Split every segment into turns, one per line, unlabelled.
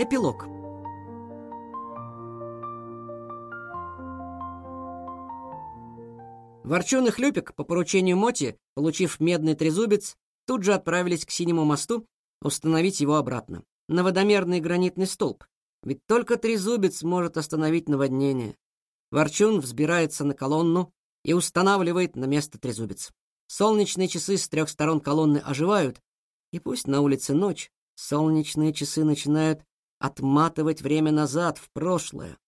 Эпилог. Ворчун и Хлюпик, по поручению Моти, получив медный трезубец, тут же отправились к Синему мосту установить его обратно, на водомерный гранитный столб, ведь только трезубец может остановить наводнение. Ворчун взбирается на колонну и устанавливает на место трезубец. Солнечные часы с трех сторон колонны оживают, и пусть на улице ночь, солнечные часы начинают отматывать время назад, в прошлое.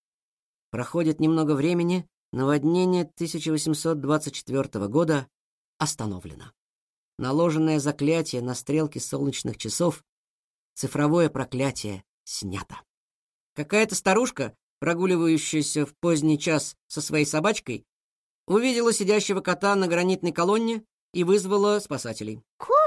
Проходит немного времени, наводнение 1824 года остановлено. Наложенное заклятие на стрелки солнечных часов, цифровое проклятие снято. Какая-то старушка, прогуливающаяся в поздний час со своей собачкой, увидела сидящего кота на гранитной колонне и вызвала спасателей.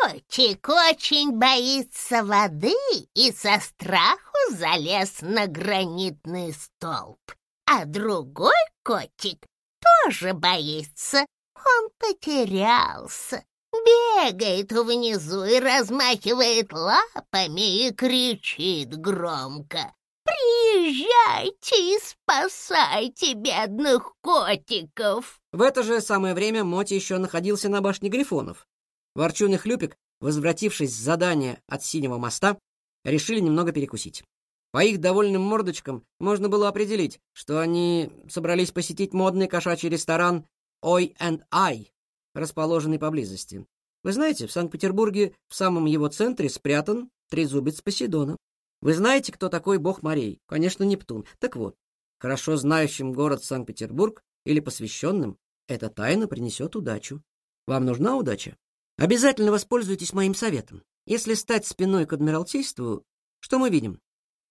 Котик очень боится воды и со страху залез на гранитный столб. А другой котик тоже боится. Он потерялся, бегает внизу и размахивает лапами и кричит громко. «Приезжайте и спасайте бедных котиков!»
В это же самое время Моти еще находился на башне Грифонов. Ворчун и Хлюпик, возвратившись с задания от Синего моста, решили немного перекусить. По их довольным мордочкам можно было определить, что они собрались посетить модный кошачий ресторан «Ой and I», расположенный поблизости. Вы знаете, в Санкт-Петербурге в самом его центре спрятан трезубец Посейдона. Вы знаете, кто такой бог морей? Конечно, Нептун. Так вот, хорошо знающим город Санкт-Петербург или посвященным, эта тайна принесет удачу. Вам нужна удача? Обязательно воспользуйтесь моим советом. Если стать спиной к Адмиралтейству, что мы видим?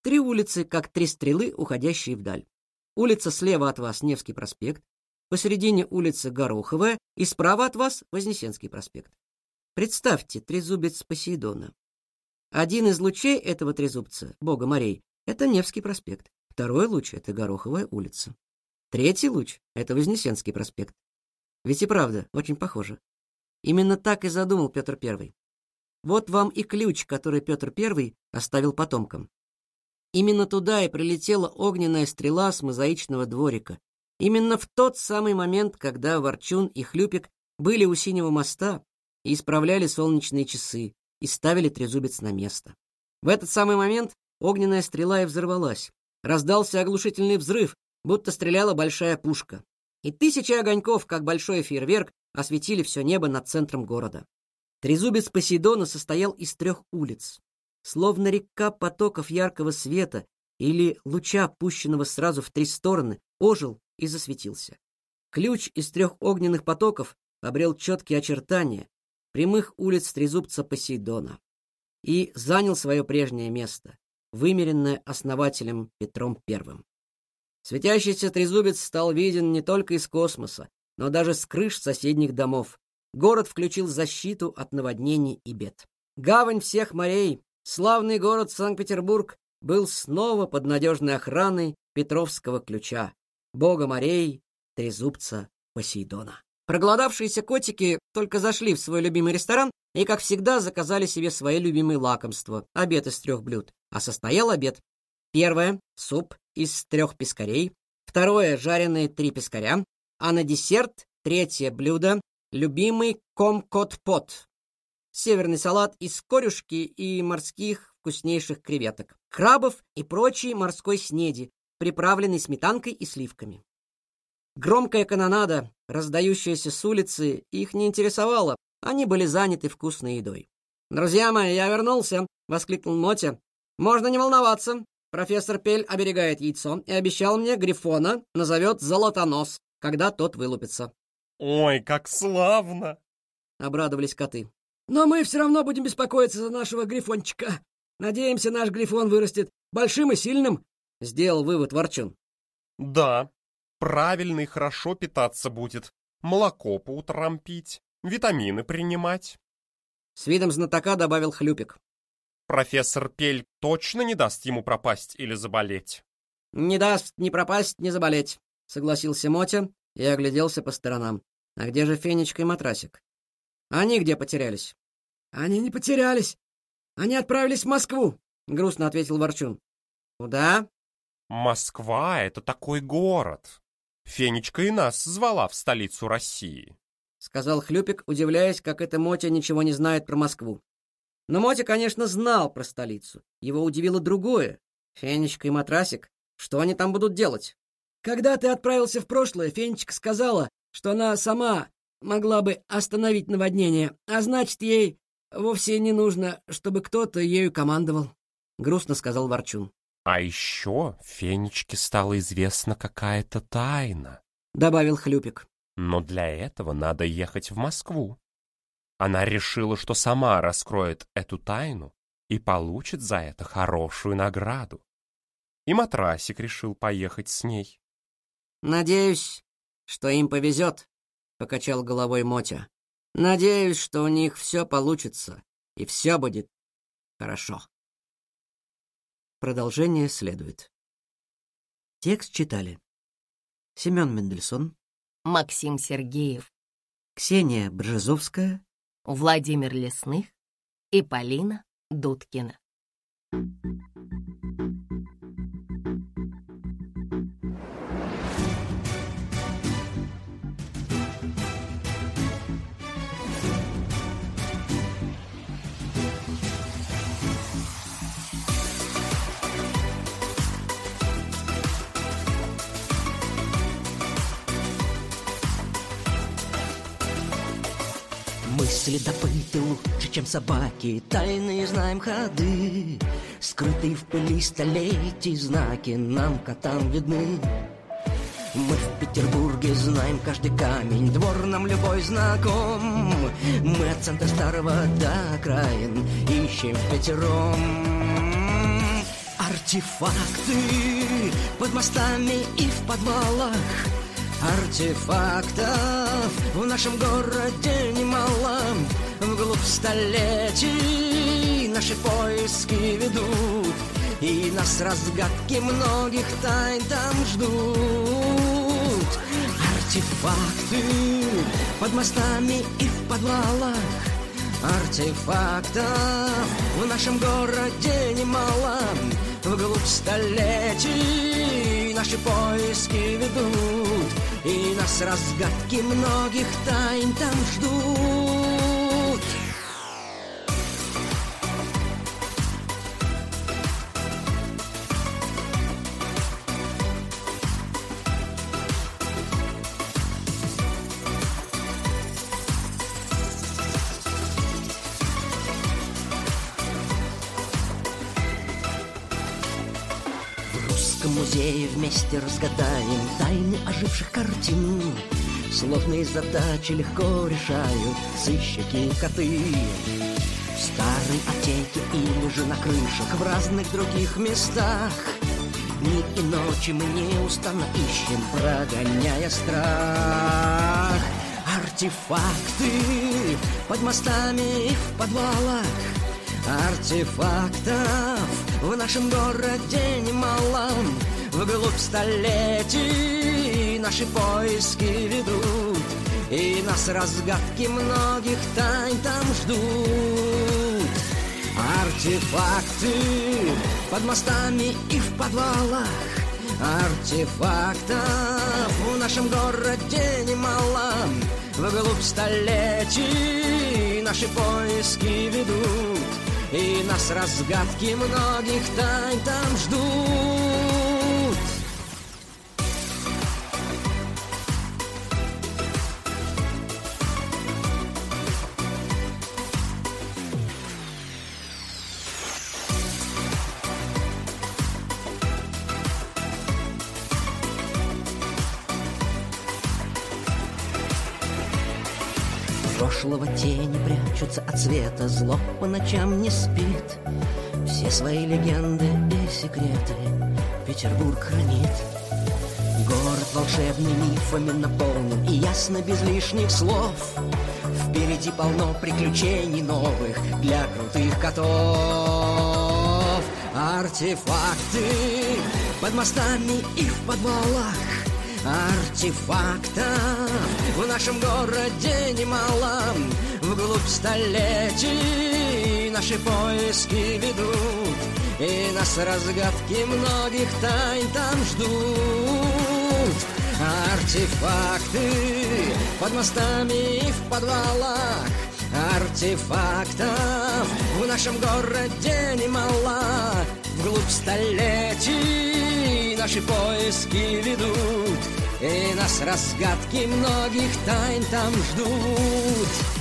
Три улицы, как три стрелы, уходящие вдаль. Улица слева от вас Невский проспект, посередине улица Гороховая и справа от вас Вознесенский проспект. Представьте трезубец Посейдона. Один из лучей этого трезубца, бога морей, это Невский проспект. Второй луч — это Гороховая улица. Третий луч — это Вознесенский проспект. Ведь и правда, очень похоже. Именно так и задумал Петр I. Вот вам и ключ, который Петр I оставил потомкам. Именно туда и прилетела огненная стрела с мозаичного дворика. Именно в тот самый момент, когда Ворчун и Хлюпик были у Синего моста и исправляли солнечные часы, и ставили трезубец на место. В этот самый момент огненная стрела и взорвалась. Раздался оглушительный взрыв, будто стреляла большая пушка. И тысячи огоньков, как большой фейерверк, осветили все небо над центром города. Трезубец Посейдона состоял из трех улиц. Словно река потоков яркого света или луча, пущенного сразу в три стороны, ожил и засветился. Ключ из трех огненных потоков обрел четкие очертания, прямых улиц Трезубца Посейдона и занял свое прежнее место, вымеренное основателем Петром I. Светящийся трезубец стал виден не только из космоса, но даже с крыш соседних домов. Город включил защиту от наводнений и бед. Гавань всех морей, славный город Санкт-Петербург, был снова под надежной охраной Петровского ключа, бога морей, трезубца Посейдона. Проголодавшиеся котики только зашли в свой любимый ресторан и, как всегда, заказали себе свои любимые лакомства, обед из трех блюд. А состоял обед. Первое — суп из трех пескарей. Второе — жареные три пескаря. А на десерт третье блюдо — любимый комкот-пот. Северный салат из корюшки и морских вкуснейших креветок, крабов и прочей морской снеди, приправленной сметанкой и сливками. Громкая канонада, раздающаяся с улицы, их не интересовала, они были заняты вкусной едой. «Друзья мои, я вернулся!» — воскликнул Мотя. «Можно не волноваться. Профессор Пель оберегает яйцо и обещал мне Грифона назовет Золотонос, когда тот вылупится».
«Ой, как славно!»
— обрадовались коты. «Но мы все равно будем беспокоиться за нашего Грифончика. Надеемся, наш Грифон вырастет большим и сильным», — сделал вывод Ворчун.
«Да, правильно и хорошо питаться будет, молоко по утрам пить, витамины принимать.
С видом знатока добавил Хлюпик.
Профессор Пель точно не даст ему пропасть или заболеть?
Не даст ни пропасть, ни заболеть, согласился Мотя и огляделся по сторонам. А где же Фенечка и Матрасик? Они где потерялись? Они не потерялись. Они отправились в Москву, грустно ответил Ворчун. Куда?
Москва — это такой город. Фенечка и нас звала в столицу России.
Сказал Хлюпик, удивляясь, как эта Мотя ничего не знает про Москву. Но Мотя, конечно, знал про столицу. Его удивило другое. Фенечка и Матрасик, что они там будут делать? Когда ты отправился в прошлое, Фенечка сказала, что она сама могла бы остановить наводнение, а значит, ей вовсе не нужно, чтобы кто-то ею командовал. Грустно сказал Ворчун.
А еще Фенечке стала известна какая-то тайна,
Добавил Хлюпик.
но для этого надо ехать в Москву. Она решила, что сама раскроет эту тайну и получит за это хорошую награду. И матрасик решил поехать с ней.
Надеюсь, что им повезет, покачал головой Мотя. Надеюсь, что у них все получится, и все будет хорошо. Продолжение следует. Текст читали Семен Мендельсон,
Максим Сергеев,
Ксения Бржезовская,
Владимир Лесных и Полина Дудкина.
Мы следопыты лучше, чем собаки, тайные знаем ходы. Скрытые в пыли столетий знаки нам, котам, видны. Мы в Петербурге знаем каждый камень, двор нам любой знаком. Мы от центра старого до окраин ищем пятером. Артефакты под мостами и в подвалах Артефактов в нашем городе немало. Вглубь столетий наши поиски ведут И нас разгадки многих тайн там ждут. Артефакты под мостами и в подвалах. Артефактов в нашем городе немало. Вглубь столетий наши поиски ведут И нас разгадки многих тайн там ждут музее вместе разгадаем тайны оживших картин. Сложные задачи легко решают сыщики коты. В старой аптеке или же на крышах в разных других местах. Дни и ночи мы неустанно ищем, прогоняя страх. Артефакты под мостами и в подвалах. Артефактов в нашем городе немало Вглубь столетий наши поиски ведут И нас разгадки многих тайн там ждут. Артефакты под мостами и в подвалах Артефактов в нашем городе немало. Вглубь столетий наши поиски ведут И нас разгадки многих тайн там ждут Прошлого тени прячутся от света Зло по ночам не спит. Все свои легенды и секреты Петербург хранит. Город волшебный мифами наполнен И ясно без лишних слов. Впереди полно приключений новых Для крутых котов. Артефакты под мостами и в подвалах Артефактов в нашем городе немало Вглубь столетий наши поиски ведут. И нас разгадки многих тайн там ждут. Артефакты под мостами и в подвалах Артефактов в нашем городе немало. Вглубь столетий наши поиски ведут И нас разгадки многих тайн там ждут